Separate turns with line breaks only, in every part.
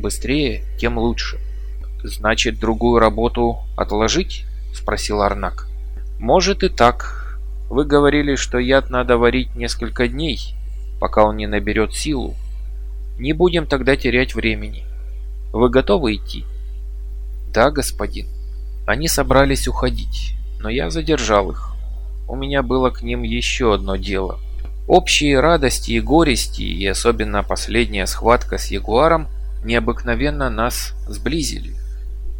быстрее, тем лучше. «Значит, другую работу отложить?» – спросил Арнак. «Может и так. Вы говорили, что яд надо варить несколько дней, пока он не наберет силу. Не будем тогда терять времени. Вы готовы идти?» «Да, господин». Они собрались уходить, но я задержал их. У меня было к ним еще одно дело. Общие радости и горести, и особенно последняя схватка с Ягуаром, необыкновенно нас сблизили.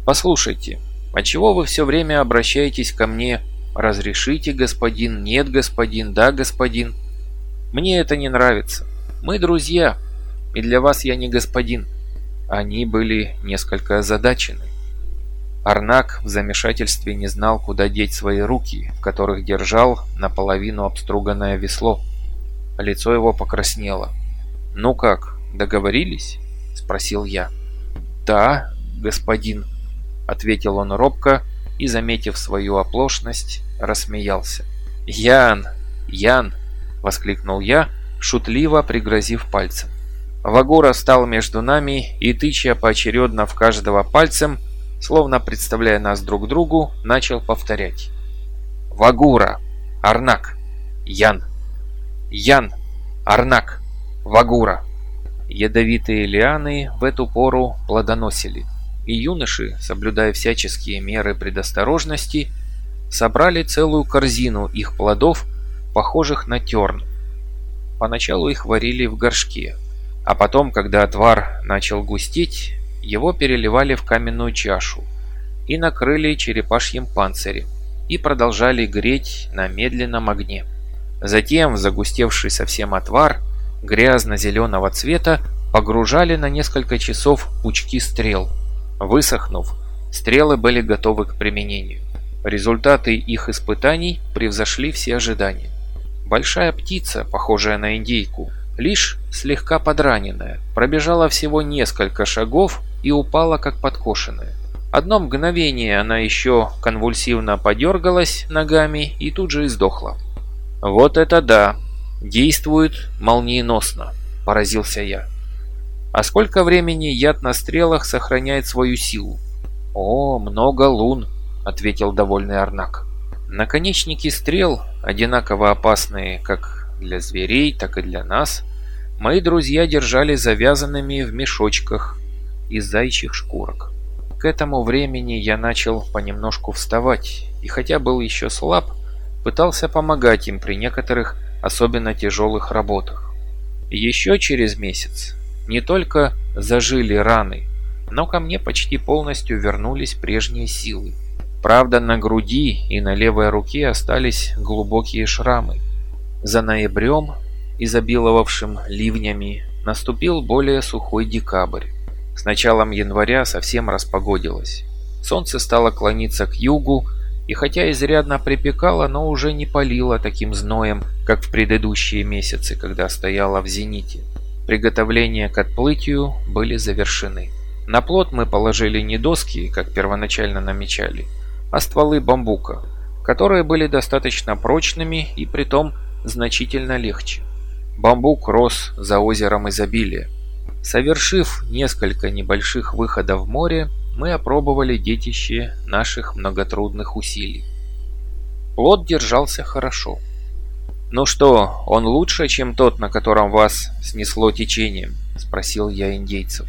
«Послушайте, а чего вы все время обращаетесь ко мне «Разрешите, господин», «Нет, господин», «Да, господин»? Мне это не нравится. Мы друзья, и для вас я не господин». Они были несколько озадачены. Арнак в замешательстве не знал, куда деть свои руки, в которых держал наполовину обструганное весло. Лицо его покраснело. «Ну как, договорились?» – спросил я. «Да, господин», – ответил он робко и, заметив свою оплошность, рассмеялся. «Ян! Ян!» – воскликнул я, шутливо пригрозив пальцем. Вагура стал между нами и, тыча поочередно в каждого пальцем, словно представляя нас друг другу, начал повторять. «Вагура! Арнак! Ян! Ян! Арнак! Вагура!» Ядовитые лианы в эту пору плодоносили, и юноши, соблюдая всяческие меры предосторожности, собрали целую корзину их плодов, похожих на терн. Поначалу их варили в горшке, а потом, когда отвар начал густеть, его переливали в каменную чашу и накрыли черепашьим панцирем и продолжали греть на медленном огне. Затем загустевший совсем отвар грязно-зеленого цвета погружали на несколько часов пучки стрел. Высохнув, стрелы были готовы к применению. Результаты их испытаний превзошли все ожидания. Большая птица, похожая на индейку, лишь слегка подраненная, пробежала всего несколько шагов и упала как подкошенная. Одно мгновение она еще конвульсивно подергалась ногами и тут же издохла. «Вот это да! Действует молниеносно!» – поразился я. «А сколько времени яд на стрелах сохраняет свою силу?» «О, много лун!» – ответил довольный Арнак. Наконечники стрел, одинаково опасные как для зверей, так и для нас, мои друзья держали завязанными в мешочках из зайчих шкурок. К этому времени я начал понемножку вставать, и хотя был еще слаб, пытался помогать им при некоторых особенно тяжелых работах. Еще через месяц не только зажили раны, но ко мне почти полностью вернулись прежние силы. Правда, на груди и на левой руке остались глубокие шрамы. За ноябрем, изобиловавшим ливнями, наступил более сухой декабрь. С началом января совсем распогодилось. Солнце стало клониться к югу, и хотя изрядно припекало, но уже не палило таким зноем, как в предыдущие месяцы, когда стояло в зените. Приготовления к отплытию были завершены. На плот мы положили не доски, как первоначально намечали, а стволы бамбука, которые были достаточно прочными и притом значительно легче. Бамбук рос за озером изобилия. Совершив несколько небольших выходов в море, мы опробовали детище наших многотрудных усилий. Плод держался хорошо. «Ну что, он лучше, чем тот, на котором вас снесло течением?» – спросил я индейцев.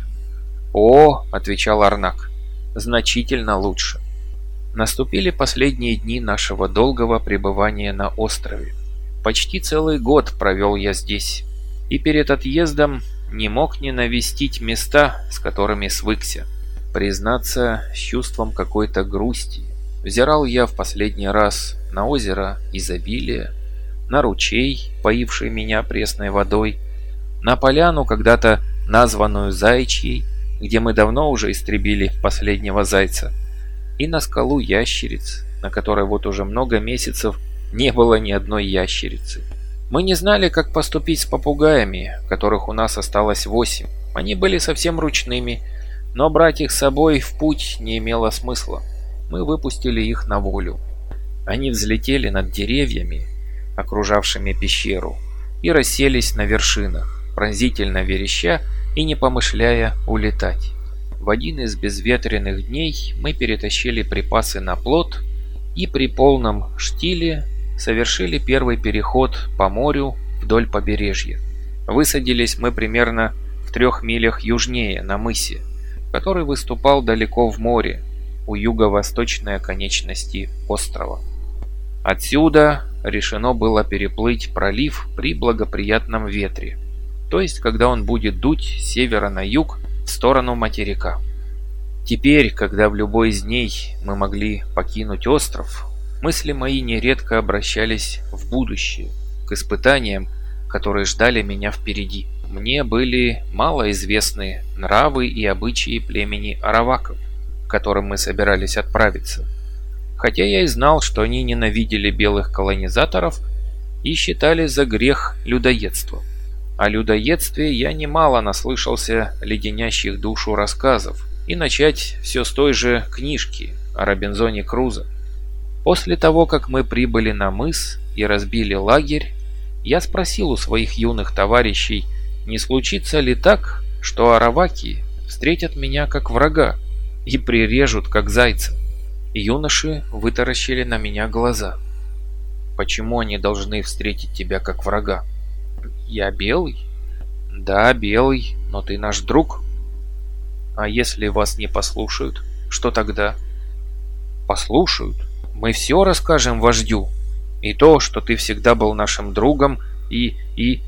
«О», – отвечал Арнак, – «значительно лучше». Наступили последние дни нашего долгого пребывания на острове. Почти целый год провел я здесь, и перед отъездом не мог не навестить места, с которыми свыкся. Признаться, с чувством какой-то грусти. Взирал я в последний раз на озеро изобилия, на ручей, поивший меня пресной водой, на поляну, когда-то названную Зайчьей, где мы давно уже истребили последнего зайца, и на скалу ящериц, на которой вот уже много месяцев не было ни одной ящерицы. Мы не знали, как поступить с попугаями, которых у нас осталось восемь. Они были совсем ручными, но брать их с собой в путь не имело смысла. Мы выпустили их на волю. Они взлетели над деревьями, окружавшими пещеру, и расселись на вершинах, пронзительно вереща и не помышляя улетать. В один из безветренных дней мы перетащили припасы на плот и при полном штиле совершили первый переход по морю вдоль побережья. Высадились мы примерно в трех милях южнее, на мысе, который выступал далеко в море, у юго-восточной оконечности острова. Отсюда решено было переплыть пролив при благоприятном ветре, то есть когда он будет дуть с севера на юг в сторону материка. Теперь, когда в любой из дней мы могли покинуть остров, мысли мои нередко обращались в будущее, к испытаниям, которые ждали меня впереди. Мне были мало известны нравы и обычаи племени араваков, к которым мы собирались отправиться. Хотя я и знал, что они ненавидели белых колонизаторов и считали за грех людоедство. О людоедстве я немало наслышался леденящих душу рассказов, и начать все с той же книжки о Робинзоне Крузо. После того, как мы прибыли на мыс и разбили лагерь, я спросил у своих юных товарищей, не случится ли так, что араваки встретят меня как врага и прирежут как зайца. Юноши вытаращили на меня глаза. Почему они должны встретить тебя как врага? Я белый? Да, белый, но ты наш друг. А если вас не послушают, что тогда? Послушают. Мы все расскажем вождю. И то, что ты всегда был нашим другом, и... и...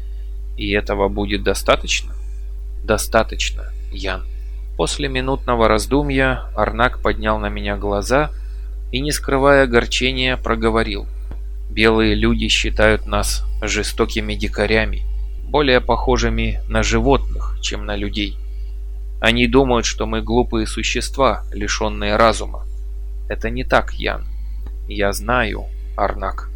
и этого будет достаточно? Достаточно, Ян. После минутного раздумья Арнак поднял на меня глаза и, не скрывая огорчения, проговорил. «Белые люди считают нас жестокими дикарями, более похожими на животных, чем на людей. Они думают, что мы глупые существа, лишенные разума. Это не так, Ян. Я знаю, Арнак.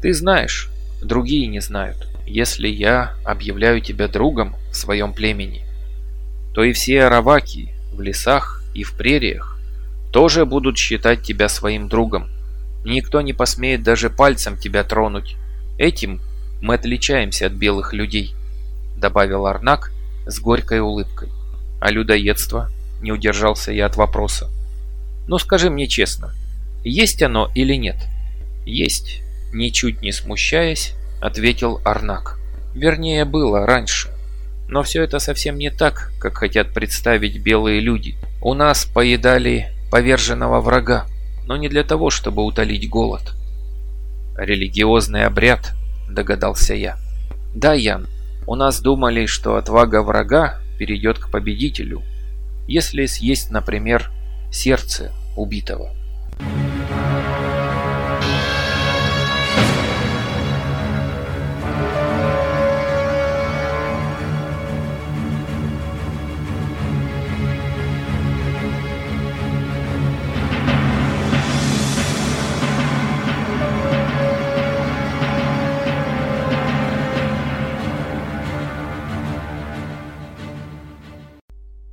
Ты знаешь, другие не знают. Если я объявляю тебя другом в своем племени, то и все араваки в лесах и в прериях тоже будут считать тебя своим другом. Никто не посмеет даже пальцем тебя тронуть. Этим мы отличаемся от белых людей», — добавил Арнак с горькой улыбкой. «А людоедство?» — не удержался я от вопроса. «Ну скажи мне честно, есть оно или нет?» «Есть», — ничуть не смущаясь, ответил Арнак. «Вернее, было раньше. Но все это совсем не так, как хотят представить белые люди. У нас поедали поверженного врага, но не для того, чтобы утолить голод». «Религиозный обряд», — догадался я. «Да, Ян, у нас думали, что отвага врага перейдет к победителю, если съесть, например, сердце убитого».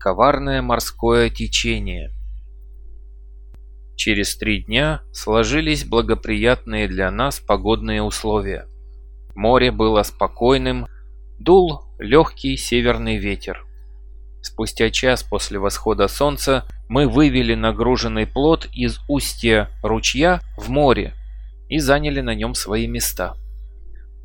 Коварное морское течение. Через три дня сложились благоприятные для нас погодные условия. Море было спокойным, дул легкий северный ветер. Спустя час после восхода солнца мы вывели нагруженный плот из устья ручья в море и заняли на нем свои места.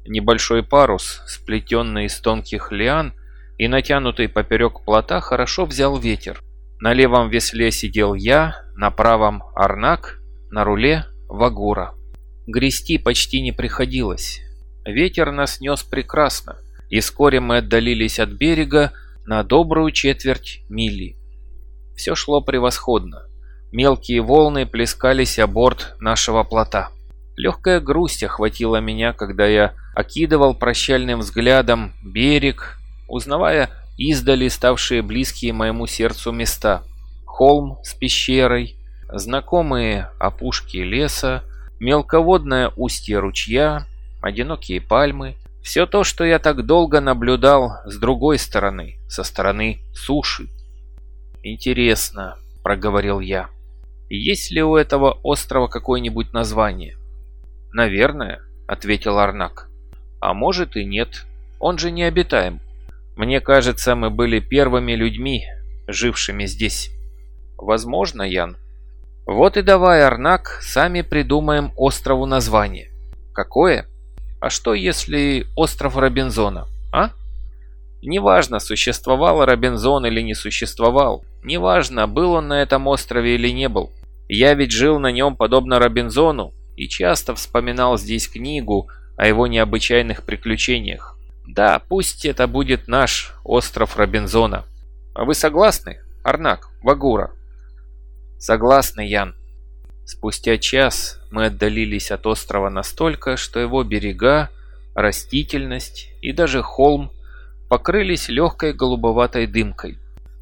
Небольшой парус, сплетенный из тонких лиан, и натянутый поперек плота хорошо взял ветер. На левом весле сидел я, на правом – Арнак, на руле – Вагура. Грести почти не приходилось. Ветер нас нес прекрасно, и вскоре мы отдалились от берега на добрую четверть мили. Все шло превосходно. Мелкие волны плескались о борт нашего плота. Легкая грусть охватила меня, когда я окидывал прощальным взглядом берег, узнавая издали ставшие близкие моему сердцу места. Холм с пещерой, знакомые опушки леса, мелководное устье ручья, одинокие пальмы. Все то, что я так долго наблюдал с другой стороны, со стороны суши. «Интересно», — проговорил я, — «есть ли у этого острова какое-нибудь название?» «Наверное», — ответил Арнак. «А может и нет, он же необитаем. Мне кажется, мы были первыми людьми, жившими здесь. Возможно, Ян. Вот и давай, Арнак, сами придумаем острову название. Какое? А что если остров Робинзона, а? Неважно, существовал Робинзон или не существовал. Неважно, был он на этом острове или не был. Я ведь жил на нем подобно Робинзону и часто вспоминал здесь книгу о его необычайных приключениях. Да, пусть это будет наш остров Робинзона. А вы согласны, Арнак, Вагура? Согласны, Ян. Спустя час мы отдалились от острова настолько, что его берега, растительность и даже холм покрылись легкой голубоватой дымкой.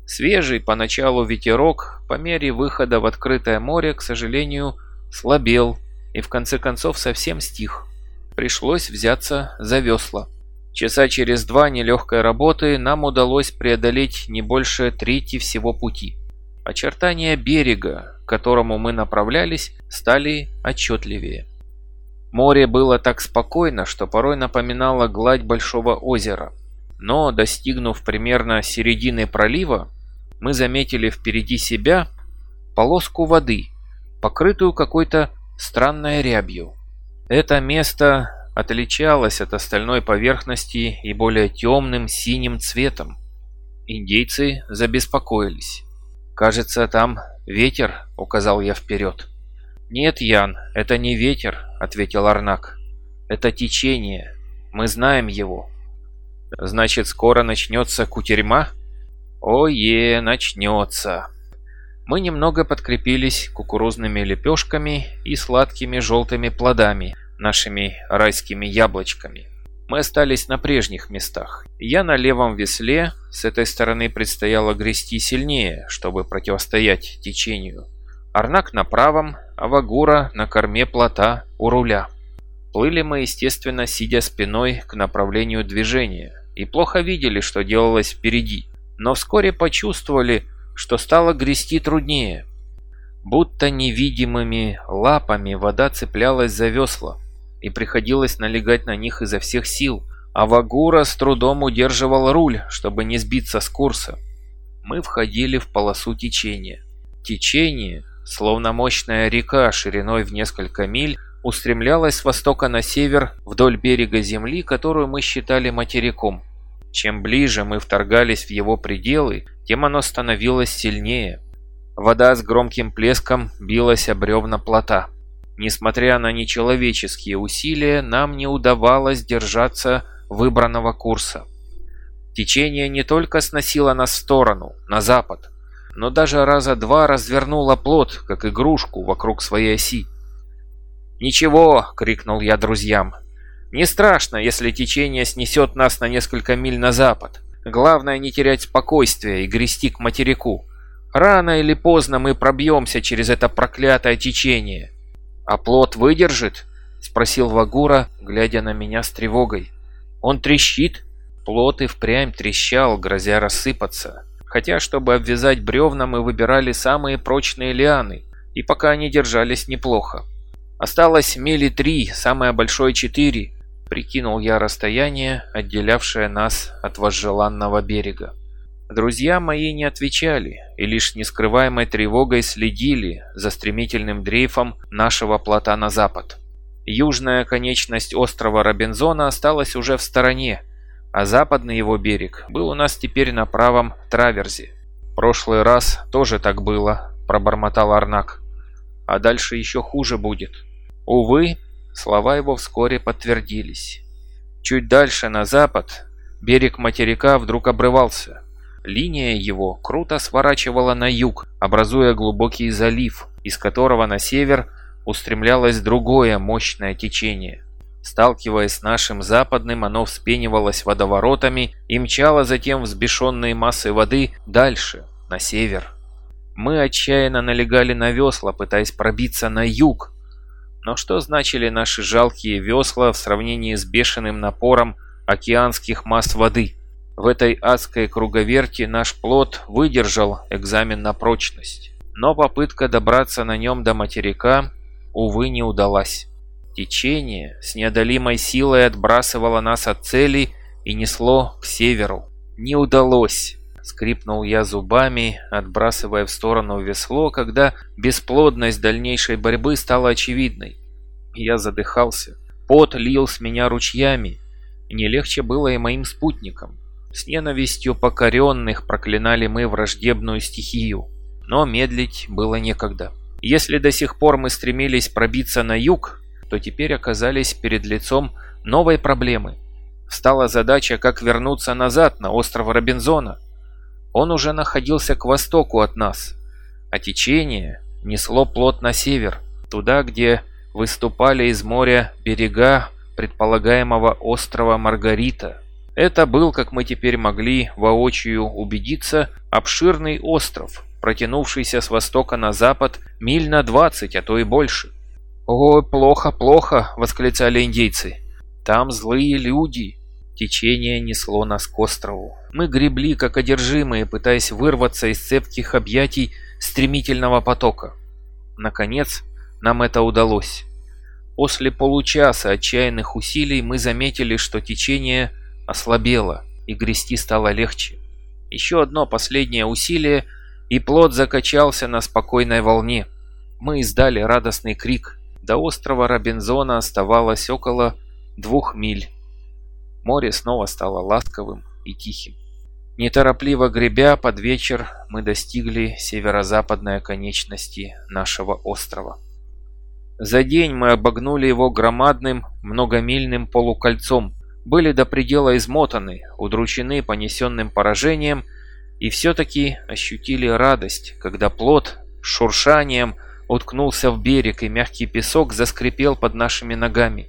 Свежий поначалу ветерок по мере выхода в открытое море, к сожалению, слабел и в конце концов совсем стих. Пришлось взяться за весла. Часа через два нелегкой работы нам удалось преодолеть не больше трети всего пути. Очертания берега, к которому мы направлялись, стали отчетливее. Море было так спокойно, что порой напоминало гладь большого озера. Но, достигнув примерно середины пролива, мы заметили впереди себя полоску воды, покрытую какой-то странной рябью. Это место отличалось от остальной поверхности и более темным синим цветом. Индейцы забеспокоились. «Кажется, там ветер», — указал я вперед. «Нет, Ян, это не ветер», — ответил Арнак. «Это течение. Мы знаем его». Значит, скоро начнется кутерьма? Ое, начнется. Мы немного подкрепились кукурузными лепешками и сладкими желтыми плодами, нашими райскими яблочками. Мы остались на прежних местах. Я на левом весле, с этой стороны предстояло грести сильнее, чтобы противостоять течению. Арнак на правом, а Вагура на корме плота у руля. Плыли мы, естественно, сидя спиной к направлению движения, и плохо видели, что делалось впереди, но вскоре почувствовали, что стало грести труднее. Будто невидимыми лапами вода цеплялась за весла, и приходилось налегать на них изо всех сил, а Вагура с трудом удерживал руль, чтобы не сбиться с курса. Мы входили в полосу течения. Течение, словно мощная река шириной в несколько миль, устремлялась с востока на север вдоль берега земли, которую мы считали материком. Чем ближе мы вторгались в его пределы, тем оно становилось сильнее. Вода с громким плеском билась о бревна плота. Несмотря на нечеловеческие усилия, нам не удавалось держаться выбранного курса. Течение не только сносило нас в сторону, на запад, но даже раза два развернуло плот, как игрушку, вокруг своей оси. «Ничего!» — крикнул я друзьям. Не страшно, если течение снесет нас на несколько миль на запад. Главное не терять спокойствие и грести к материку. Рано или поздно мы пробьемся через это проклятое течение. А плод выдержит? Спросил Вагура, глядя на меня с тревогой. Он трещит? Плод и впрямь трещал, грозя рассыпаться. Хотя, чтобы обвязать бревна, мы выбирали самые прочные лианы, и пока они держались неплохо. Осталось мили три, самое большое четыре, Прикинул я расстояние, отделявшее нас от возжеланного берега. Друзья мои не отвечали и лишь нескрываемой тревогой следили за стремительным дрейфом нашего плота на запад. Южная конечность острова Робинзона осталась уже в стороне, а западный его берег был у нас теперь на правом траверзе. «Прошлый раз тоже так было», – пробормотал Арнак. «А дальше еще хуже будет. Увы, Слова его вскоре подтвердились. Чуть дальше, на запад, берег материка вдруг обрывался. Линия его круто сворачивала на юг, образуя глубокий залив, из которого на север устремлялось другое мощное течение. Сталкиваясь с нашим западным, оно вспенивалось водоворотами и мчало затем взбешенные массы воды дальше, на север. Мы отчаянно налегали на весла, пытаясь пробиться на юг, но что значили наши жалкие весла в сравнении с бешеным напором океанских масс воды? В этой адской круговерти наш плод выдержал экзамен на прочность. Но попытка добраться на нем до материка, увы, не удалась. Течение с неодолимой силой отбрасывало нас от цели и несло к северу. Не удалось. Скрипнул я зубами, отбрасывая в сторону весло, когда бесплодность дальнейшей борьбы стала очевидной. Я задыхался. Пот лил с меня ручьями. Не легче было и моим спутникам. С ненавистью покоренных проклинали мы враждебную стихию. Но медлить было некогда. Если до сих пор мы стремились пробиться на юг, то теперь оказались перед лицом новой проблемы. Стала задача, как вернуться назад на остров Робинзона. Он уже находился к востоку от нас, а течение несло плот на север, туда, где выступали из моря берега предполагаемого острова Маргарита. Это был, как мы теперь могли воочию убедиться, обширный остров, протянувшийся с востока на запад миль на 20, а то и больше. «Ой, плохо, плохо!» — восклицали индейцы. «Там злые люди!» Течение несло нас к острову. Мы гребли, как одержимые, пытаясь вырваться из цепких объятий стремительного потока. Наконец, нам это удалось. После получаса отчаянных усилий мы заметили, что течение ослабело, и грести стало легче. Еще одно последнее усилие, и плот закачался на спокойной волне. Мы издали радостный крик. До острова Робинзона оставалось около двух миль. Море снова стало ласковым и тихим. Неторопливо гребя под вечер, мы достигли северо-западной оконечности нашего острова. За день мы обогнули его громадным многомильным полукольцом, были до предела измотаны, удручены понесенным поражением и все-таки ощутили радость, когда плод шуршанием уткнулся в берег и мягкий песок заскрипел под нашими ногами.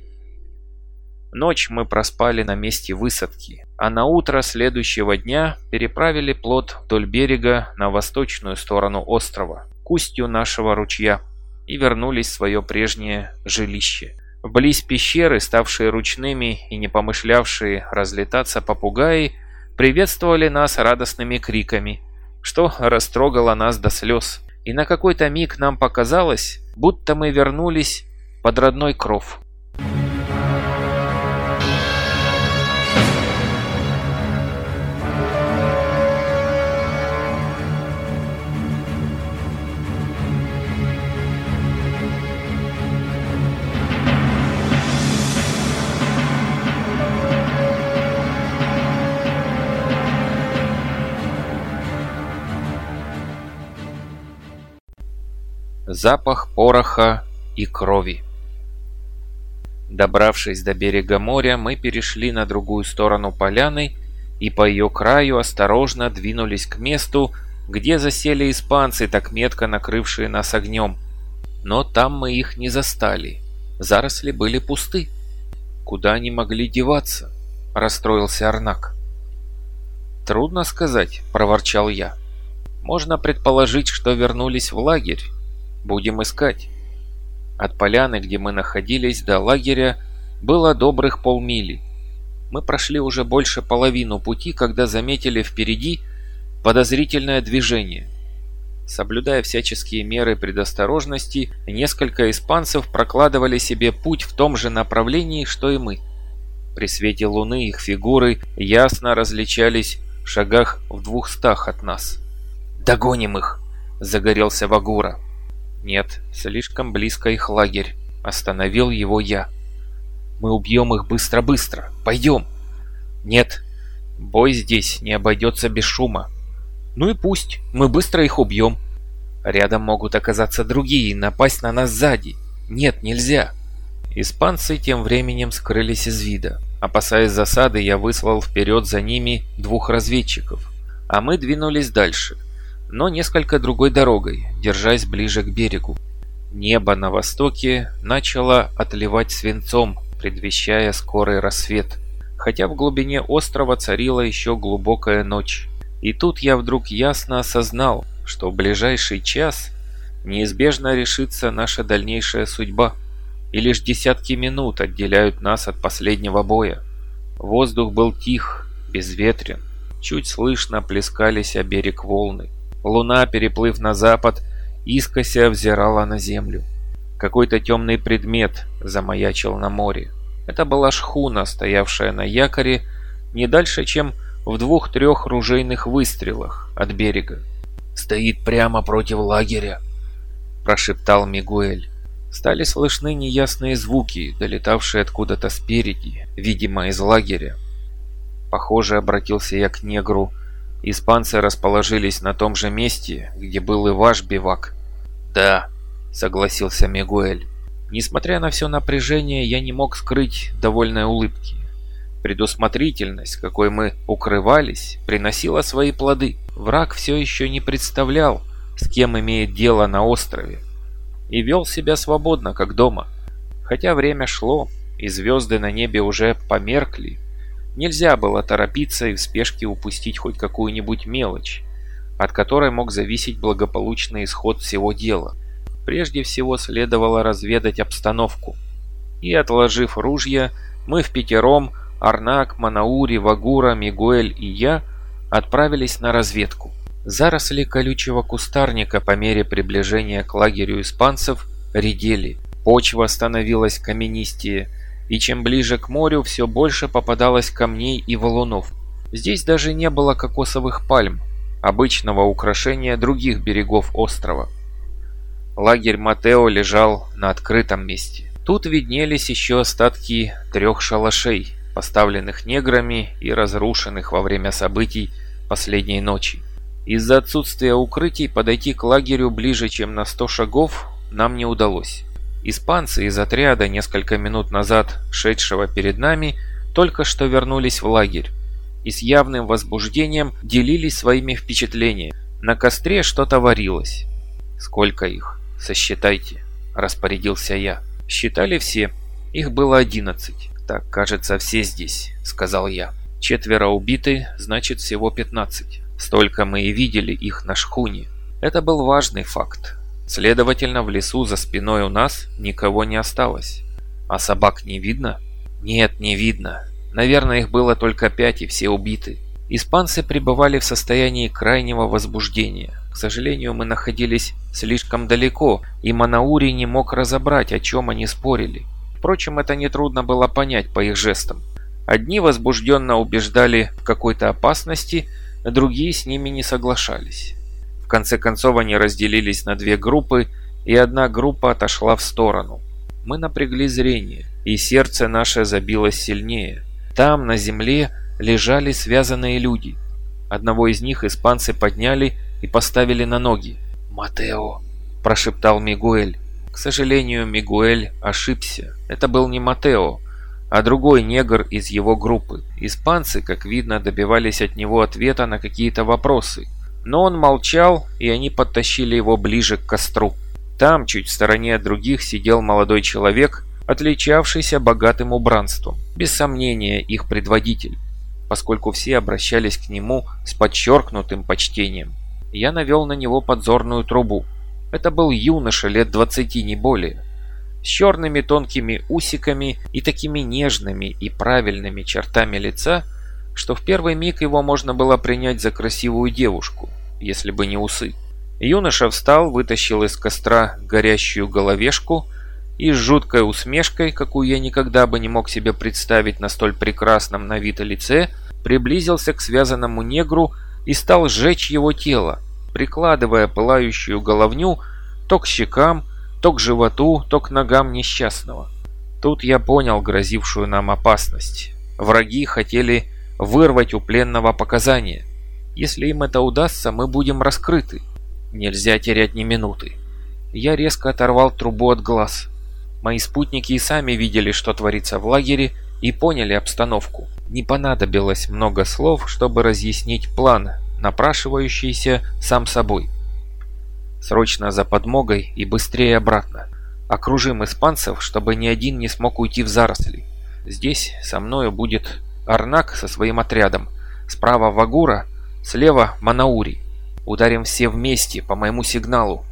Ночь мы проспали на месте высадки, а на утро следующего дня переправили плод вдоль берега на восточную сторону острова, к устью нашего ручья и вернулись в свое прежнее жилище. Вблизь пещеры, ставшие ручными и не помышлявшие разлетаться попугаи, приветствовали нас радостными криками, что растрогало нас до слез. И на какой-то миг нам показалось, будто мы вернулись под родной кров. Запах пороха и крови. Добравшись до берега моря, мы перешли на другую сторону поляны и по ее краю осторожно двинулись к месту, где засели испанцы, так метко накрывшие нас огнем. Но там мы их не застали. Заросли были пусты. Куда они могли деваться? Расстроился Арнак. Трудно сказать, проворчал я. Можно предположить, что вернулись в лагерь Будем искать. От поляны, где мы находились, до лагеря было добрых полмили. Мы прошли уже больше половину пути, когда заметили впереди подозрительное движение. Соблюдая всяческие меры предосторожности, несколько испанцев прокладывали себе путь в том же направлении, что и мы. При свете луны их фигуры ясно различались в шагах в двухстах от нас. «Догоним их!» – загорелся Вагура. «Нет, слишком близко их лагерь. Остановил его я. Мы убьем их быстро-быстро. Пойдем!» «Нет, бой здесь не обойдется без шума. Ну и пусть, мы быстро их убьем. Рядом могут оказаться другие и напасть на нас сзади. Нет, нельзя!» Испанцы тем временем скрылись из вида. Опасаясь засады, я выслал вперед за ними двух разведчиков, а мы двинулись дальше – но несколько другой дорогой, держась ближе к берегу. Небо на востоке начало отливать свинцом, предвещая скорый рассвет, хотя в глубине острова царила еще глубокая ночь. И тут я вдруг ясно осознал, что в ближайший час неизбежно решится наша дальнейшая судьба, и лишь десятки минут отделяют нас от последнего боя. Воздух был тих, безветрен, чуть слышно плескались о берег волны. Луна, переплыв на запад, искося взирала на землю. Какой-то темный предмет замаячил на море. Это была шхуна, стоявшая на якоре не дальше, чем в двух-трех ружейных выстрелах от берега.
«Стоит прямо против лагеря», – прошептал Мигуэль.
Стали слышны неясные звуки, долетавшие откуда-то спереди, видимо, из лагеря. Похоже, обратился я к негру. Испанцы расположились на том же месте, где был и ваш бивак.
«Да», — согласился Мигуэль.
Несмотря на все напряжение, я не мог скрыть довольной улыбки. Предусмотрительность, какой мы укрывались, приносила свои плоды. Враг все еще не представлял, с кем имеет дело на острове и вел себя свободно, как дома. Хотя время шло, и звезды на небе уже померкли, нельзя было торопиться и в спешке упустить хоть какую-нибудь мелочь, от которой мог зависеть благополучный исход всего дела. Прежде всего следовало разведать обстановку. И отложив ружья, мы в пятером, Арнак, Манаури, Вагура, Мигуэль и я, отправились на разведку. Заросли колючего кустарника по мере приближения к лагерю испанцев редели. Почва становилась каменистее, и чем ближе к морю, все больше попадалось камней и валунов. Здесь даже не было кокосовых пальм, обычного украшения других берегов острова. Лагерь Матео лежал на открытом месте. Тут виднелись еще остатки трех шалашей, поставленных неграми и разрушенных во время событий последней ночи. Из-за отсутствия укрытий подойти к лагерю ближе, чем на 100 шагов, нам не удалось. Испанцы из отряда, несколько минут назад шедшего перед нами, только что вернулись в лагерь и с явным возбуждением делились своими впечатлениями. На костре что-то варилось. «Сколько их? Сосчитайте», – распорядился я. Считали все. Их было одиннадцать. «Так, кажется, все здесь», – сказал я. «Четверо убиты, значит, всего пятнадцать». Столько мы и видели их на шхуне. Это был важный факт. Следовательно, в лесу за спиной у нас никого не осталось. А собак не видно? Нет, не видно. Наверное, их было только пять и все убиты. Испанцы пребывали в состоянии крайнего возбуждения. К сожалению, мы находились слишком далеко, и Манаури не мог разобрать, о чем они спорили. Впрочем, это нетрудно было понять по их жестам. Одни возбужденно убеждали в какой-то опасности, другие с ними не соглашались. Конце концов они разделились на две группы, и одна группа отошла в сторону. Мы напрягли зрение, и сердце наше забилось сильнее. Там, на земле, лежали связанные люди. Одного из них испанцы подняли и поставили на ноги.
«Матео», –
прошептал Мигуэль. К сожалению, Мигуэль ошибся. Это был не Матео, а другой негр из его группы. Испанцы, как видно, добивались от него ответа на какие-то вопросы. Но он молчал, и они подтащили его ближе к костру. Там, чуть в стороне от других, сидел молодой человек, отличавшийся богатым убранством. Без сомнения, их предводитель, поскольку все обращались к нему с подчеркнутым почтением. Я навел на него подзорную трубу. Это был юноша лет двадцати, не более с черными тонкими усиками и такими нежными и правильными чертами лица, что в первый миг его можно было принять за красивую девушку, если бы не усы. Юноша встал, вытащил из костра горящую головешку и с жуткой усмешкой, какую я никогда бы не мог себе представить на столь прекрасном на вид лице, приблизился к связанному негру и стал сжечь его тело, прикладывая пылающую головню то к щекам, то к животу, то к ногам несчастного. Тут я понял грозившую нам опасность. Враги хотели вырвать у пленного показания. Если им это удастся, мы будем раскрыты. Нельзя терять ни минуты. Я резко оторвал трубу от глаз. Мои спутники и сами видели, что творится в лагере, и поняли обстановку. Не понадобилось много слов, чтобы разъяснить план, напрашивающийся сам собой. Срочно за подмогой и быстрее обратно. Окружим испанцев, чтобы ни один не смог уйти в заросли. Здесь со мною будет Арнак со своим отрядом. Справа Вагура, слева Манаури. Ударим все вместе по моему сигналу.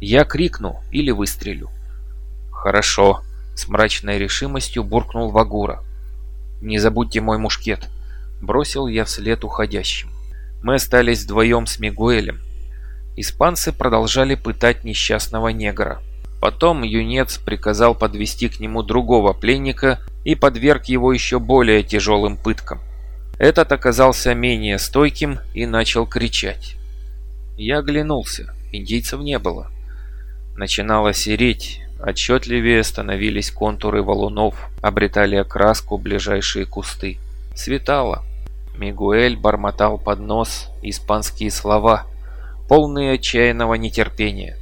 Я крикну или выстрелю. Хорошо, с мрачной решимостью буркнул Вагура. Не забудьте мой мушкет. Бросил я вслед уходящим. Мы остались вдвоем с Мигуэлем. Испанцы продолжали пытать несчастного негра. Потом юнец приказал подвести к нему другого пленника и подверг его еще более тяжелым пыткам. Этот оказался менее стойким и начал кричать. Я оглянулся, индейцев не было. Начинало сереть, отчетливее становились контуры валунов, обретали окраску ближайшие кусты. Светало. Мигуэль бормотал под нос испанские слова, полные отчаянного нетерпения.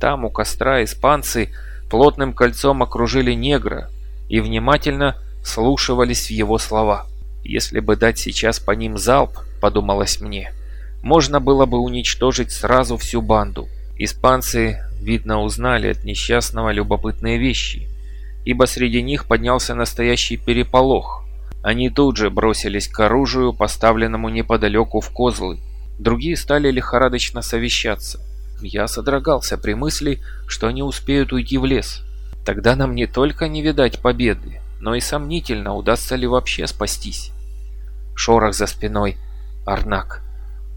Там у костра испанцы плотным кольцом окружили негра и внимательно слушивались в его слова. Если бы дать сейчас по ним залп, подумалось мне, можно было бы уничтожить сразу всю банду. Испанцы, видно, узнали от несчастного любопытные вещи, ибо среди них поднялся настоящий переполох. Они тут же бросились к оружию, поставленному неподалеку в козлы. Другие стали лихорадочно совещаться. Я содрогался при мысли, что они успеют уйти в лес. Тогда нам не только не видать победы, но и сомнительно, удастся ли вообще спастись. Шорох за спиной. Арнак.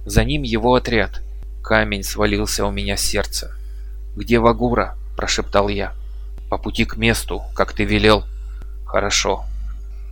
За ним его отряд. Камень свалился у меня с сердца. «Где Вагура?» – прошептал я. «По пути к месту, как ты велел». «Хорошо.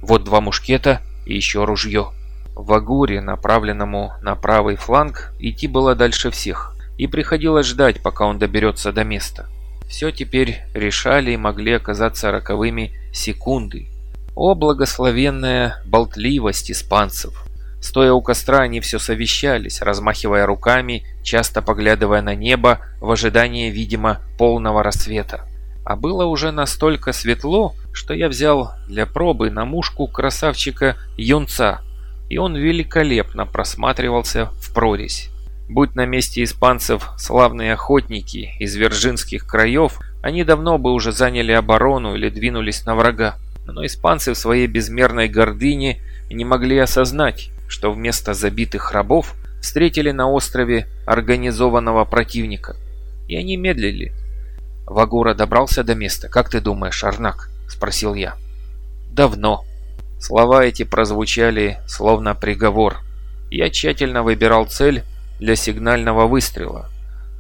Вот два мушкета и еще ружье». В Вагуре, направленному на правый фланг, идти было дальше всех, и приходилось ждать, пока он доберется до места. Все теперь решали и могли оказаться роковыми секунды. О, благословенная болтливость испанцев! Стоя у костра, они все совещались, размахивая руками, часто поглядывая на небо в ожидании, видимо, полного рассвета. А было уже настолько светло, что я взял для пробы на мушку красавчика юнца, и он великолепно просматривался в прорезь. Будь на месте испанцев славные охотники из вержинских краев, они давно бы уже заняли оборону или двинулись на врага. Но испанцы в своей безмерной гордыне не могли осознать, что вместо забитых рабов встретили на острове организованного противника. И они медлили. Вагура добрался до места. «Как ты думаешь, Арнак?» – спросил я. «Давно». Слова эти прозвучали словно приговор. Я тщательно выбирал цель для сигнального выстрела.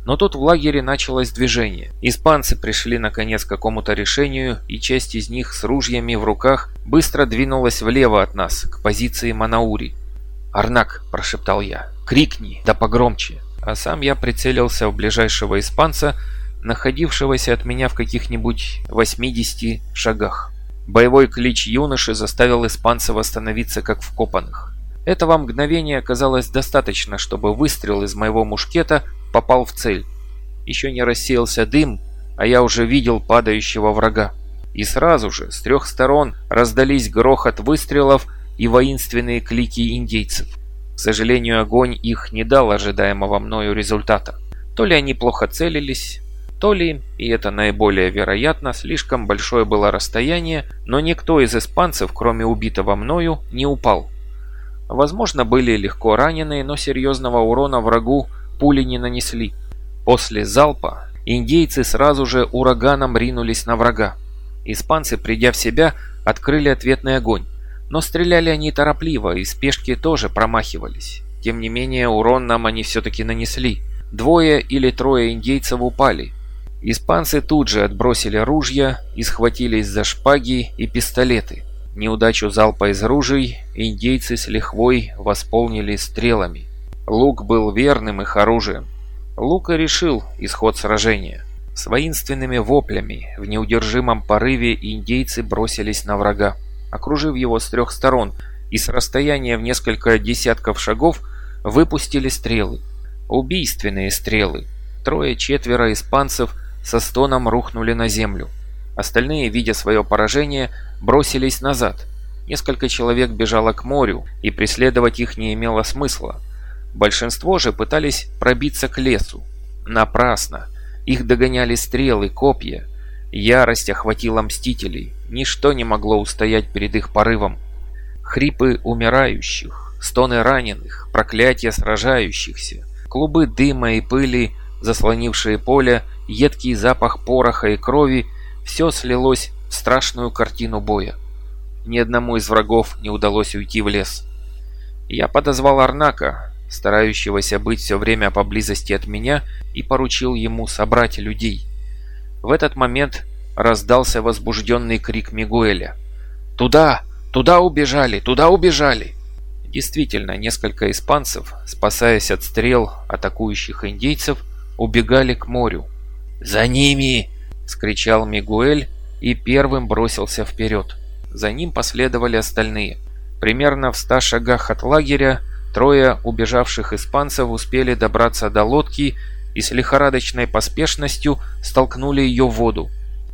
Но тут в лагере началось движение. Испанцы пришли наконец к какому-то решению, и часть из них с ружьями в руках быстро двинулась влево от нас, к позиции Манаури. «Арнак!» – прошептал я. «Крикни! Да погромче!» А сам я прицелился в ближайшего испанца, находившегося от меня в каких-нибудь 80 шагах. Боевой клич юноши заставил испанцев остановиться как вкопанных. Этого мгновения оказалось достаточно, чтобы выстрел из моего мушкета попал в цель. Еще не рассеялся дым, а я уже видел падающего врага. И сразу же с трех сторон раздались грохот выстрелов и воинственные клики индейцев. К сожалению, огонь их не дал ожидаемого мною результата. То ли они плохо целились, то ли, и это наиболее вероятно, слишком большое было расстояние, но никто из испанцев, кроме убитого мною, не упал. Возможно, были легко раненые, но серьезного урона врагу пули не нанесли. После залпа индейцы сразу же ураганом ринулись на врага. Испанцы, придя в себя, открыли ответный огонь. Но стреляли они торопливо, и спешки тоже промахивались. Тем не менее, урон нам они все-таки нанесли. Двое или трое индейцев упали. Испанцы тут же отбросили ружья и схватились за шпаги и пистолеты. Неудачу залпа из ружей индейцы с лихвой восполнили стрелами. Лук был верным их оружием. Лук и решил исход сражения. С воинственными воплями в неудержимом порыве индейцы бросились на врага, окружив его с трех сторон, и с расстояния в несколько десятков шагов выпустили стрелы. Убийственные стрелы. Трое-четверо испанцев со стоном рухнули на землю. Остальные, видя свое поражение, бросились назад. Несколько человек бежало к морю, и преследовать их не имело смысла. Большинство же пытались пробиться к лесу. Напрасно. Их догоняли стрелы, копья. Ярость охватила мстителей. Ничто не могло устоять перед их порывом. Хрипы умирающих, стоны раненых, проклятия сражающихся, клубы дыма и пыли, заслонившие поле, едкий запах пороха и крови – все слилось в страшную картину боя. Ни одному из врагов не удалось уйти в лес. Я подозвал Арнака, старающегося быть все время поблизости от меня, и поручил ему собрать людей. В этот момент раздался возбужденный крик Мигуэля. «Туда! Туда убежали! Туда убежали!» Действительно, несколько испанцев, спасаясь от стрел атакующих индейцев, убегали к морю.
«За ними!» — скричал Мигуэль и первым бросился вперед.
За ним последовали остальные. Примерно в ста шагах от лагеря трое убежавших испанцев успели добраться до лодки и с лихорадочной поспешностью столкнули ее в воду.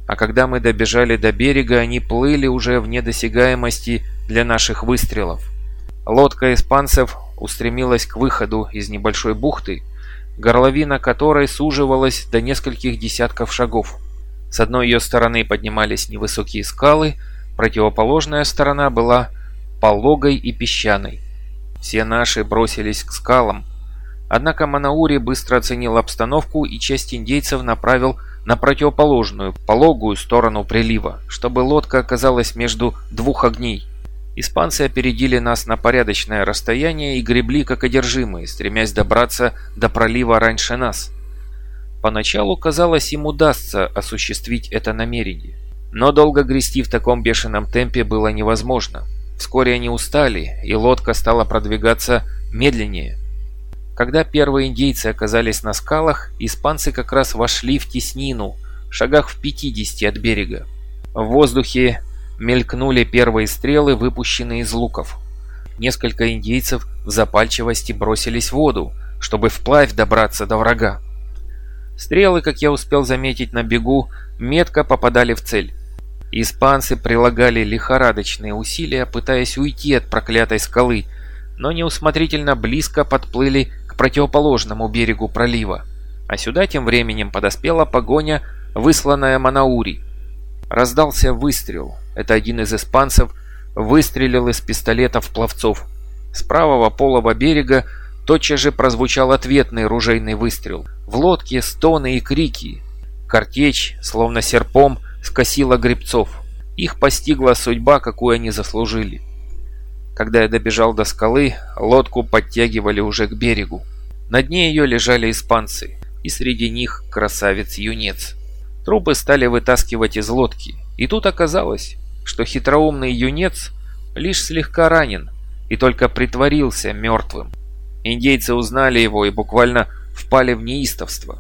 А когда мы добежали до берега, они плыли уже в недосягаемости для наших выстрелов. Лодка испанцев устремилась к выходу из небольшой бухты, горловина которой суживалась до нескольких десятков шагов. С одной ее стороны поднимались невысокие скалы, противоположная сторона была пологой и песчаной. Все наши бросились к скалам, однако Манаури быстро оценил обстановку и часть индейцев направил на противоположную, пологую сторону прилива, чтобы лодка оказалась между двух огней. Испанцы опередили нас на порядочное расстояние и гребли как одержимые, стремясь добраться до пролива раньше нас. Поначалу казалось им удастся осуществить это намерение. Но долго грести в таком бешеном темпе было невозможно. Вскоре они устали, и лодка стала продвигаться медленнее. Когда первые индейцы оказались на скалах, испанцы как раз вошли в теснину, в шагах в 50 от берега. В воздухе мелькнули первые стрелы, выпущенные из луков. Несколько индейцев в запальчивости бросились в воду, чтобы вплавь добраться до врага. Стрелы, как я успел заметить на бегу, метко попадали в цель. Испанцы прилагали лихорадочные усилия, пытаясь уйти от проклятой скалы, но неусмотрительно близко подплыли к противоположному берегу пролива. А сюда тем временем подоспела погоня, высланная Манаури. Раздался выстрел. Это один из испанцев выстрелил из пистолета в пловцов. С правого полого берега тотчас же прозвучал ответный ружейный выстрел. В лодке стоны и крики. Картечь, словно серпом, скосила гребцов. Их постигла судьба, какую они заслужили. Когда я добежал до скалы, лодку подтягивали уже к берегу. На дне ее лежали испанцы, и среди них красавец-юнец. Трупы стали вытаскивать из лодки, и тут оказалось, что хитроумный юнец лишь слегка ранен и только притворился мертвым. Индейцы узнали его и буквально впали в неистовство.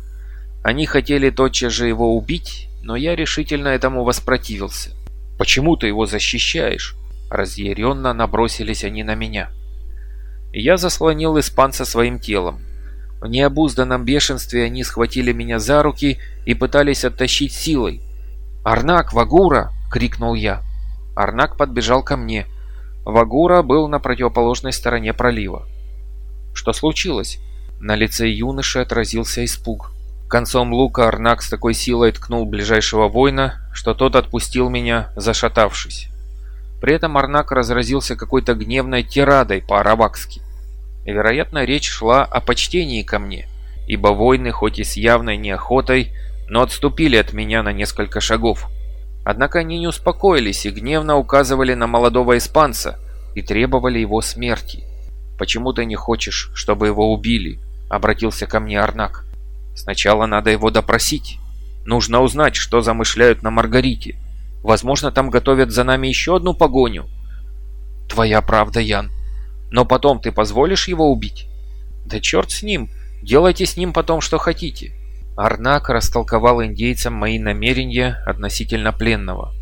Они хотели тотчас же его убить, но я решительно этому воспротивился. «Почему ты его защищаешь?» Разъяренно набросились они на меня. Я заслонил испанца своим телом. В необузданном бешенстве они схватили меня за руки и пытались оттащить силой. «Арнак, Вагура!» — крикнул я. Арнак подбежал ко мне. Вагура был на противоположной стороне пролива. «Что случилось?» На лице юноши отразился испуг. Концом лука Арнак с такой силой ткнул ближайшего воина, что тот отпустил меня, зашатавшись. При этом Арнак разразился какой-то гневной тирадой по-арабакски. Вероятно, речь шла о почтении ко мне, ибо воины, хоть и с явной неохотой, но отступили от меня на несколько шагов. Однако они не успокоились и гневно указывали на молодого испанца и требовали его смерти. «Почему ты не хочешь, чтобы его убили?» — обратился ко мне Арнак. Сначала надо его допросить. Нужно узнать, что замышляют на Маргарите. Возможно, там готовят за нами еще одну погоню. Твоя правда, Ян. Но потом ты позволишь его убить? Да черт с ним. Делайте с ним потом, что хотите. Арнак растолковал индейцам мои намерения относительно пленного.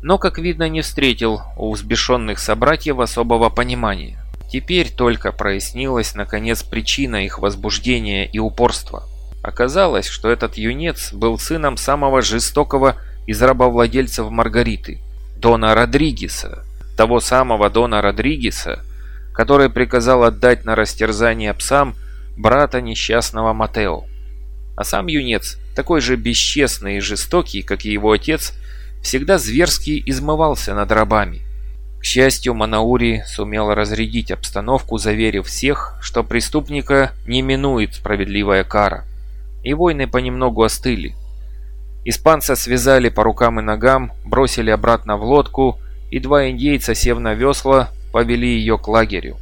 Но, как видно, не встретил у взбешенных собратьев особого понимания. Теперь только прояснилась, наконец, причина их возбуждения и упорства. Оказалось, что этот юнец был сыном самого жестокого из рабовладельцев Маргариты, Дона Родригеса, того самого Дона Родригеса, который приказал отдать на растерзание псам брата несчастного Матео. А сам юнец, такой же бесчестный и жестокий, как и его отец, всегда зверски измывался над рабами. К счастью, Манаури сумел разрядить обстановку, заверив всех, что преступника не минует справедливая кара и войны понемногу остыли. Испанца связали по рукам и ногам, бросили обратно в лодку, и два индейца, сев на весла, повели ее к лагерю.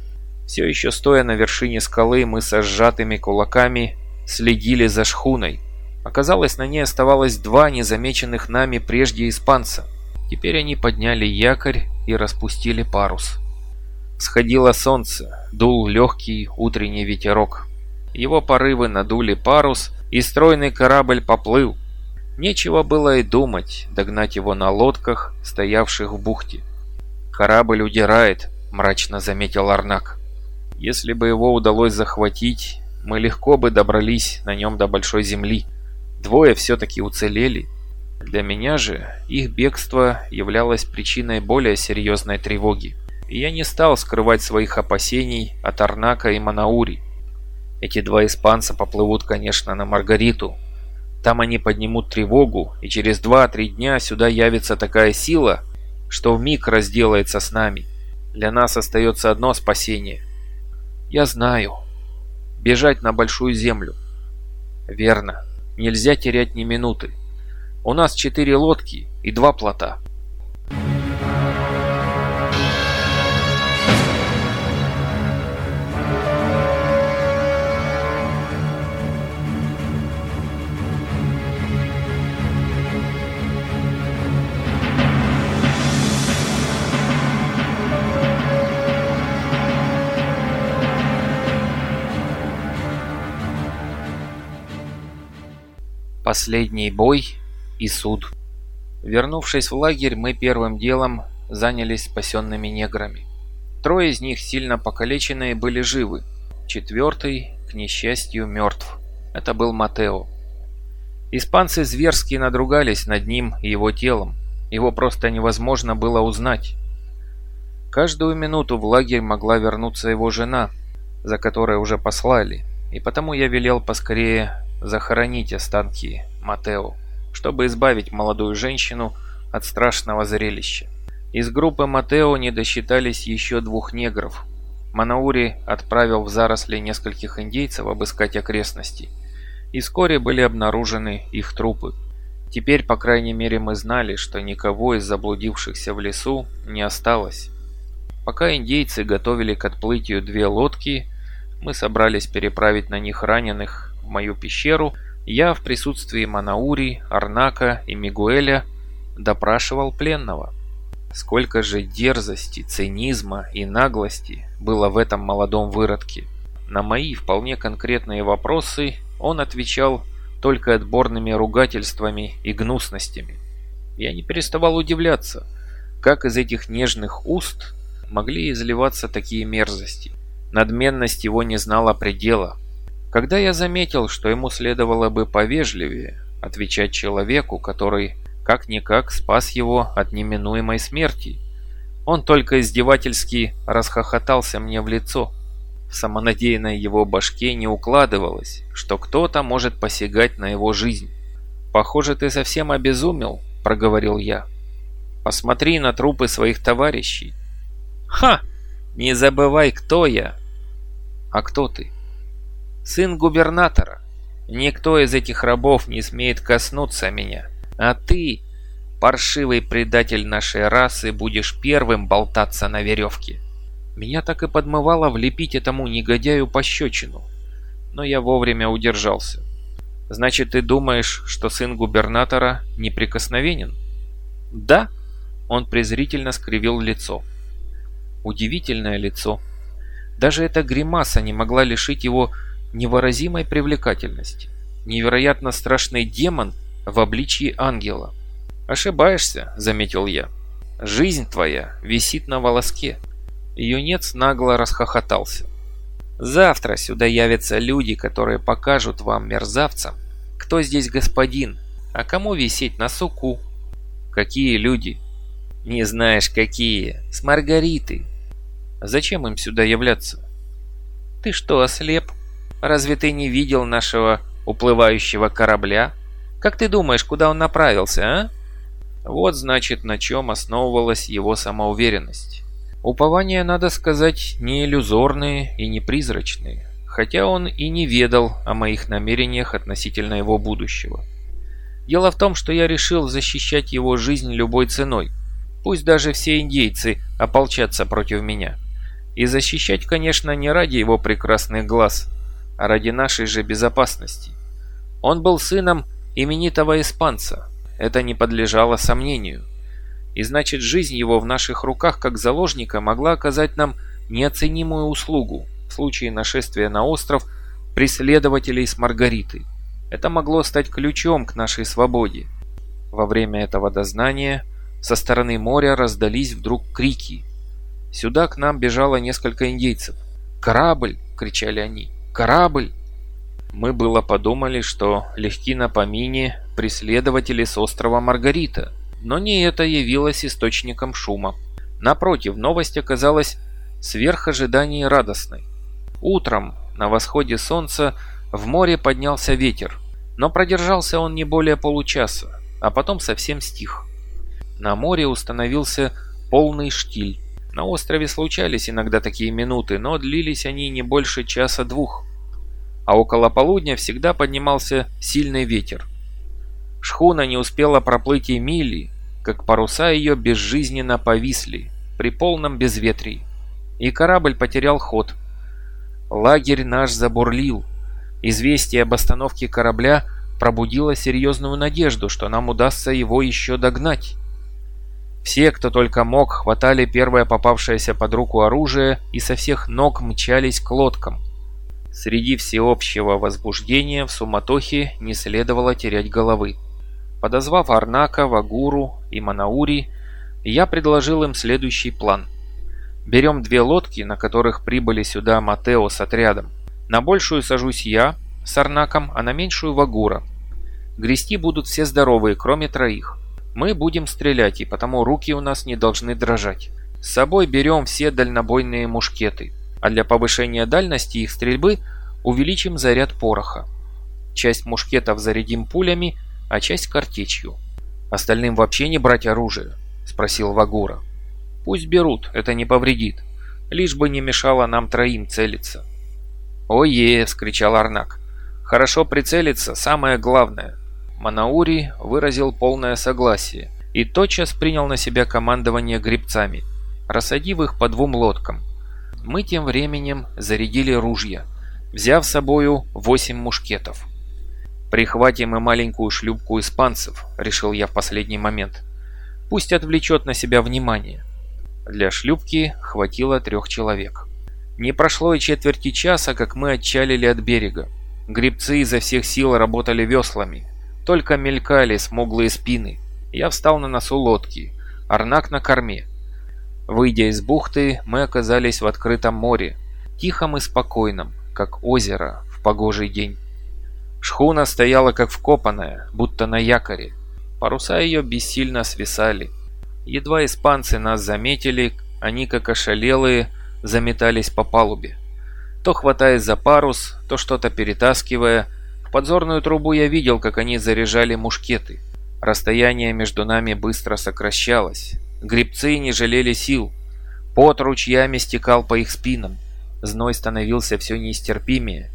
Все еще стоя на вершине скалы, мы со сжатыми кулаками следили за шхуной. Оказалось, на ней оставалось два незамеченных нами прежде испанца. Теперь они подняли якорь и распустили парус. Сходило солнце, дул легкий утренний ветерок. Его порывы надули парус, и стройный корабль поплыл. Нечего было и думать догнать его на лодках, стоявших в бухте. «Корабль удирает», — мрачно заметил Арнак. «Если бы его удалось захватить, мы легко бы добрались на нем до Большой Земли. Двое все-таки уцелели. Для меня же их бегство являлось причиной более серьезной тревоги. И я не стал скрывать своих опасений от Арнака и Манаури. Эти два испанца поплывут, конечно, на Маргариту. Там они поднимут тревогу, и через два-три дня сюда явится такая сила, что в миг разделается с нами. Для нас остается одно спасение. Я знаю. Бежать на Большую Землю. Верно. Нельзя терять ни минуты. У нас четыре лодки и два плота. Последний бой и суд. Вернувшись в лагерь, мы первым делом занялись спасенными неграми. Трое из них, сильно покалеченные, были живы. Четвертый, к несчастью, мертв. Это был Матео. Испанцы зверски надругались над ним и его телом. Его просто невозможно было узнать. Каждую минуту в лагерь могла вернуться его жена, за которой уже послали, и потому я велел поскорее захоронить останки Матео, чтобы избавить молодую женщину от страшного зрелища. Из группы Матео не досчитались еще двух негров. Манаури отправил в заросли нескольких индейцев обыскать окрестности, и вскоре были обнаружены их трупы. Теперь, по крайней мере, мы знали, что никого из заблудившихся в лесу не осталось. Пока индейцы готовили к отплытию две лодки, мы собрались переправить на них раненых в мою пещеру, я в присутствии Манаури, Арнака и Мигуэля допрашивал пленного. Сколько же дерзости, цинизма и наглости было в этом молодом выродке. На мои вполне конкретные вопросы он отвечал только отборными ругательствами и гнусностями. Я не переставал удивляться, как из этих нежных уст могли изливаться такие мерзости. Надменность его не знала предела. Когда я заметил, что ему следовало бы повежливее отвечать человеку, который как-никак спас его от неминуемой смерти, он только издевательски расхохотался мне в лицо. В самонадеянной его башке не укладывалось, что кто-то может посягать на его жизнь. «Похоже, ты совсем обезумел», — проговорил я. «Посмотри на трупы своих товарищей». «Ха! Не забывай, кто я!» «А кто ты?» Сын губернатора. Никто из этих рабов не смеет коснуться меня. А ты, паршивый предатель нашей расы, будешь первым болтаться на веревке. Меня так и подмывало влепить этому негодяю пощечину. Но я вовремя удержался. Значит, ты думаешь, что сын губернатора неприкосновенен? Да? Он презрительно скривил лицо. Удивительное лицо. Даже эта гримаса не могла лишить его невыразимой привлекательности. Невероятно страшный демон в обличии ангела. «Ошибаешься», — заметил я. «Жизнь твоя висит на волоске». Юнец нагло расхохотался. «Завтра сюда явятся люди, которые покажут вам, мерзавцам, кто здесь господин, а кому висеть на суку». «Какие люди?» «Не знаешь, какие. С Маргариты». «Зачем им сюда являться?» «Ты что, ослеп?» Разве ты не видел нашего уплывающего корабля? Как ты думаешь, куда он направился, а? Вот значит, на чем основывалась его самоуверенность. Упования, надо сказать, не иллюзорные и не призрачные, хотя он и не ведал о моих намерениях относительно его будущего. Дело в том, что я решил защищать его жизнь любой ценой, пусть даже все индейцы ополчатся против меня. И защищать, конечно, не ради его прекрасных глаз, ради нашей же безопасности. Он был сыном именитого испанца, это не подлежало сомнению. И значит, жизнь его в наших руках как заложника могла оказать нам неоценимую услугу в случае нашествия на остров преследователей с Маргаритой. Это могло стать ключом к нашей свободе. Во время этого дознания со стороны моря раздались вдруг крики. Сюда к нам бежало несколько индейцев. «Корабль!» — кричали они. «Корабль!» Мы было подумали, что легки на помине преследователи с острова Маргарита, но не это явилось источником шума. Напротив, новость оказалась сверх ожиданий радостной. Утром, на восходе солнца, в море поднялся ветер, но продержался он не более получаса, а потом совсем стих. На море установился полный штиль. На острове случались иногда такие минуты, но длились они не больше часа-двух. А около полудня всегда поднимался сильный ветер. Шхуна не успела проплыть и мили, как паруса ее безжизненно повисли при полном безветрии, и корабль потерял ход. Лагерь наш забурлил. Известие об остановке корабля пробудило серьезную надежду, что нам удастся его еще догнать. Все, кто только мог, хватали первое попавшееся под руку оружие и со всех ног мчались к лодкам. Среди всеобщего возбуждения в суматохе не следовало терять головы. Подозвав Арнака, Вагуру и Манаури, я предложил им следующий план. Берем две лодки, на которых прибыли сюда Матео с отрядом. На большую сажусь я с Арнаком, а на меньшую Вагура. Грести будут все здоровые, кроме троих. Мы будем стрелять, и потому руки у нас не должны дрожать. С собой берем все дальнобойные мушкеты, а для повышения дальности их стрельбы увеличим заряд пороха. Часть мушкетов зарядим пулями, а часть картечью. Остальным вообще не брать оружие, спросил Вагура. Пусть берут, это не повредит. Лишь бы не мешало нам троим целиться. «Ое!» – вскричал Арнак. «Хорошо прицелиться – самое главное. Манаури выразил полное согласие и тотчас принял на себя командование гребцами, рассадив их по двум лодкам. Мы тем временем зарядили ружья, взяв с собою восемь мушкетов. «Прихватим и маленькую шлюпку испанцев», — решил я в последний момент. «Пусть отвлечет на себя внимание». Для шлюпки хватило трех человек. Не прошло и четверти часа, как мы отчалили от берега. Гребцы изо всех сил работали веслами, только мелькали смуглые спины. Я встал на носу лодки, Арнак на корме. Выйдя из бухты, мы оказались в открытом море, тихом и спокойном, как озеро в погожий день. Шхуна стояла как вкопанная, будто на якоре. Паруса ее бессильно свисали. Едва испанцы нас заметили, они, как ошалелые, заметались по палубе. То хватаясь за парус, то что-то перетаскивая, в подзорную трубу я видел, как они заряжали мушкеты. Расстояние между нами быстро сокращалось. Грибцы не жалели сил. Пот ручьями стекал по их спинам. Зной становился все нестерпимее.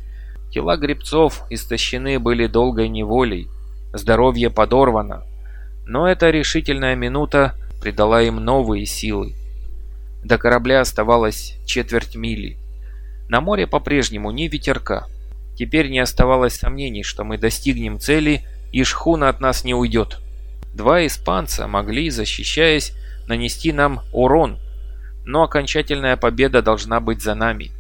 Тела грибцов истощены были долгой неволей. Здоровье подорвано. Но эта решительная минута придала им новые силы. До корабля оставалось четверть мили. На море по-прежнему ни ветерка. Теперь не оставалось сомнений, что мы достигнем цели, и шхуна от нас не уйдет. Два испанца могли, защищаясь, нанести нам урон, но окончательная победа должна быть за нами.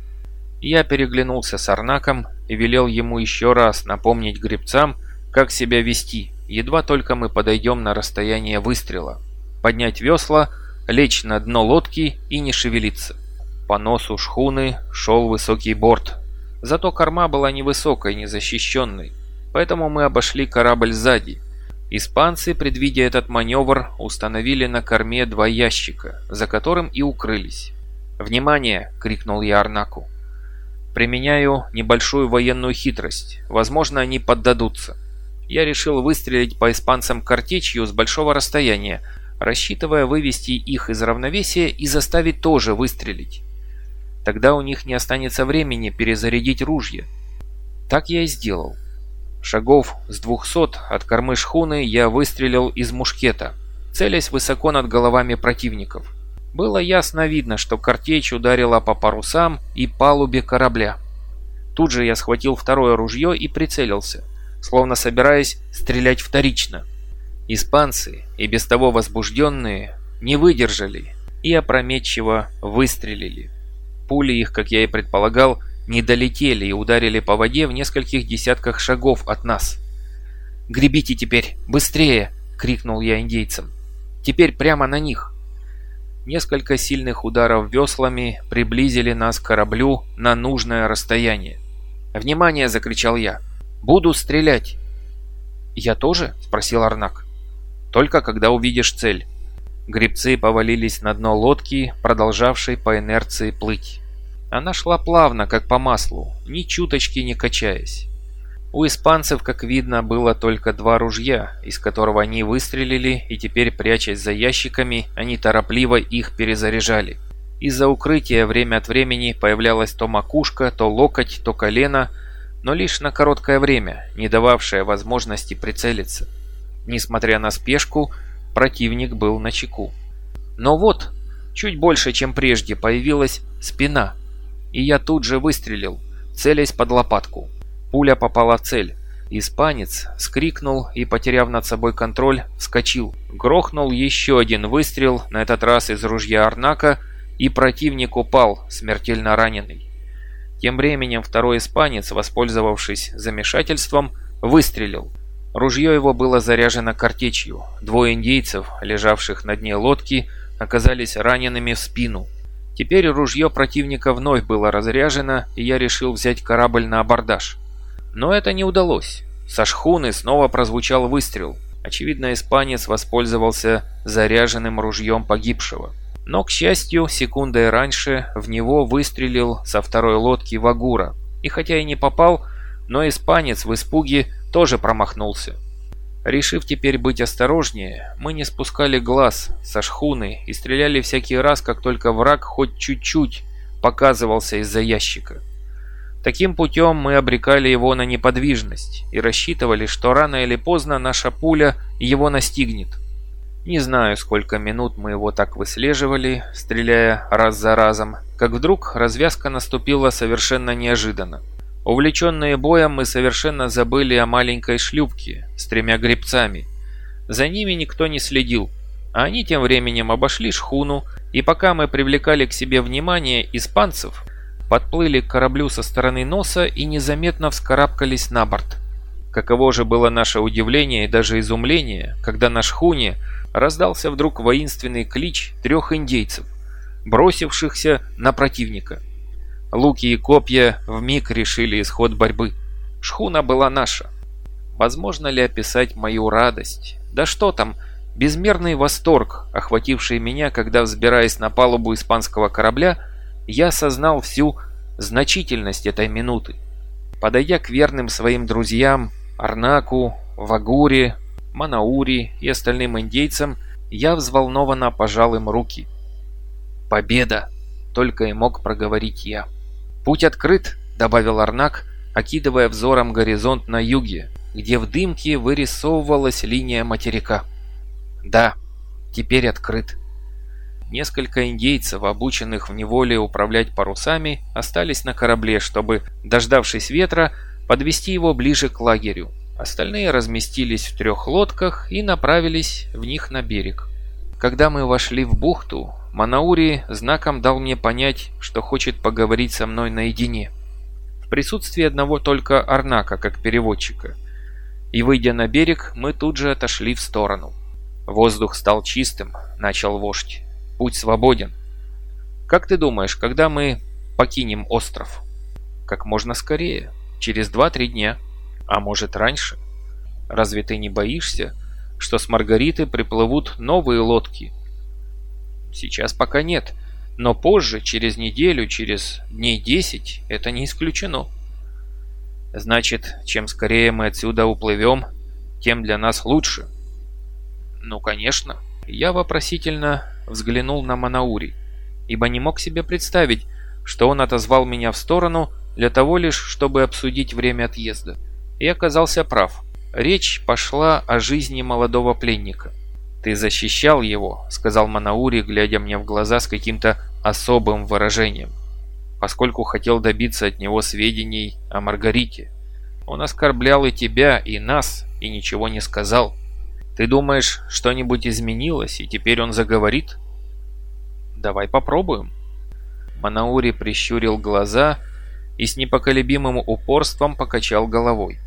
Я переглянулся с Арнаком и велел ему еще раз напомнить гребцам, как себя вести, едва только мы подойдем на расстояние выстрела. Поднять весла, лечь на дно лодки и не шевелиться. По носу шхуны шел высокий борт, Зато корма была невысокой, незащищенной, поэтому мы обошли корабль сзади. Испанцы, предвидя этот маневр, установили на корме два ящика, за которым и укрылись. «Внимание!» — крикнул я Арнаку. «Применяю небольшую военную хитрость. Возможно, они поддадутся». Я решил выстрелить по испанцам картечью с большого расстояния, рассчитывая вывести их из равновесия и заставить тоже выстрелить. Тогда у них не останется времени перезарядить ружья. Так я и сделал. Шагов с двухсот от кормы шхуны я выстрелил из мушкета, целясь высоко над головами противников. Было ясно видно, что картечь ударила по парусам и палубе корабля. Тут же я схватил второе ружье и прицелился, словно собираясь стрелять вторично. Испанцы, и без того возбужденные, не выдержали и опрометчиво выстрелили. Пули их, как я и предполагал, не долетели и ударили по воде в нескольких десятках шагов от нас. «Гребите теперь! Быстрее!» — крикнул я индейцам. «Теперь прямо на них!» Несколько сильных ударов веслами приблизили нас к кораблю на нужное расстояние. «Внимание!» — закричал я. «Буду стрелять!» «Я тоже?» — спросил Арнак. «Только когда увидишь цель». Гребцы повалились на дно лодки, продолжавшей по инерции плыть. Она шла плавно, как по маслу, ни чуточки не качаясь. У испанцев, как видно, было только два ружья, из которого они выстрелили, и теперь, прячась за ящиками, они торопливо их перезаряжали. Из-за укрытия время от времени появлялась то макушка, то локоть, то колено, но лишь на короткое время, не дававшее возможности прицелиться. Несмотря на спешку, противник был на чеку. Но вот, чуть больше, чем прежде, появилась спина, и я тут же выстрелил, целясь под лопатку. Пуля попала в цель. Испанец скрикнул и, потеряв над собой контроль, вскочил. Грохнул еще один выстрел, на этот раз из ружья Арнака, и противник упал, смертельно раненый. Тем временем второй испанец, воспользовавшись замешательством, выстрелил. Ружье его было заряжено картечью. Двое индейцев, лежавших на дне лодки, оказались ранеными в спину. Теперь ружье противника вновь было разряжено, и я решил взять корабль на абордаж. Но это не удалось. Со шхуны снова прозвучал выстрел. Очевидно, испанец воспользовался заряженным ружьем погибшего. Но, к счастью, секундой раньше в него выстрелил со второй лодки Вагура. И хотя и не попал, но испанец в испуге тоже промахнулся. Решив теперь быть осторожнее, мы не спускали глаз со шхуны и стреляли всякий раз, как только враг хоть чуть-чуть показывался из-за ящика. Таким путем мы обрекали его на неподвижность и рассчитывали, что рано или поздно наша пуля его настигнет. Не знаю, сколько минут мы его так выслеживали, стреляя раз за разом, как вдруг развязка наступила совершенно неожиданно. Увлеченные боем мы совершенно забыли о маленькой шлюпке с тремя гребцами. За ними никто не следил, а они тем временем обошли шхуну, и пока мы привлекали к себе внимание испанцев, подплыли к кораблю со стороны носа и незаметно вскарабкались на борт. Каково же было наше удивление и даже изумление, когда на шхуне раздался вдруг воинственный клич трех индейцев, бросившихся на противника. Луки и копья вмиг решили исход борьбы. Шхуна была наша. Возможно ли описать мою радость? Да что там, безмерный восторг, охвативший меня, когда, взбираясь на палубу испанского корабля, я осознал всю значительность этой минуты. Подойдя к верным своим друзьям, Арнаку, Вагуре, Манаури и остальным индейцам, я взволнованно пожал им руки. «Победа!» — только и мог проговорить я. «Путь открыт», — добавил Арнак, окидывая взором горизонт на юге, где в дымке вырисовывалась линия материка. «Да, теперь открыт». Несколько индейцев, обученных в неволе управлять парусами, остались на корабле, чтобы, дождавшись ветра, подвести его ближе к лагерю. Остальные разместились в трех лодках и направились в них на берег. Когда мы вошли в бухту, Манаури знаком дал мне понять, что хочет поговорить со мной наедине. В присутствии одного только Арнака, как переводчика. И выйдя на берег, мы тут же отошли в сторону. Воздух стал чистым, начал вождь. Путь свободен. Как ты думаешь, когда мы покинем остров? Как можно скорее. Через два-три дня. А может раньше? Разве ты не боишься, что с Маргариты приплывут новые лодки? Сейчас пока нет. Но позже, через неделю, через дней десять, это не исключено. Значит, чем скорее мы отсюда уплывем, тем для нас лучше. Ну, конечно. Я вопросительно взглянул на Манаури, ибо не мог себе представить, что он отозвал меня в сторону для того лишь, чтобы обсудить время отъезда. И оказался прав. Речь пошла о жизни молодого пленника. «Ты защищал его», — сказал Манаури, глядя мне в глаза с каким-то особым выражением, поскольку хотел добиться от него сведений о Маргарите. Он оскорблял и тебя, и нас, и ничего не сказал. Ты думаешь, что-нибудь изменилось, и теперь он заговорит? Давай попробуем. Манаури прищурил глаза и с непоколебимым упорством покачал головой.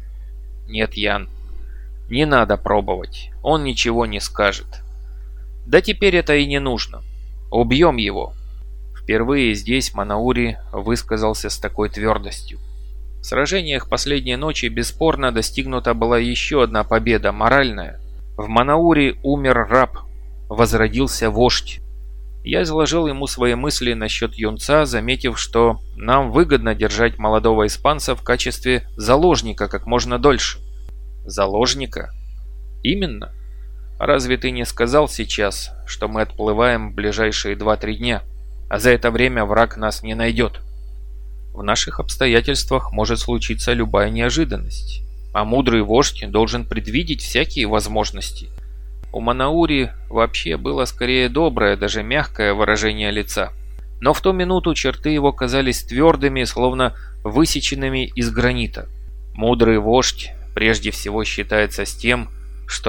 «Нет, Ян, не надо пробовать, он ничего не скажет. Да теперь это и не нужно. Убьем его». Впервые здесь Манаури высказался с такой твердостью. В сражениях последней ночи бесспорно достигнута была еще одна победа, моральная. В Манаури умер раб, возродился вождь. Я изложил ему свои мысли насчет юнца, заметив, что нам выгодно держать молодого испанца в качестве заложника как можно дольше. Заложника? Именно. Разве ты не сказал сейчас, что мы отплываем в ближайшие 2-3 дня, а за это время враг нас не найдет? В наших обстоятельствах может случиться любая неожиданность, а мудрый вождь должен предвидеть всякие возможности. У Манаури вообще было скорее доброе, даже мягкое выражение лица. Но в ту минуту черты его казались твердыми, словно высеченными из гранита. Мудрый вождь прежде всего считается с тем, что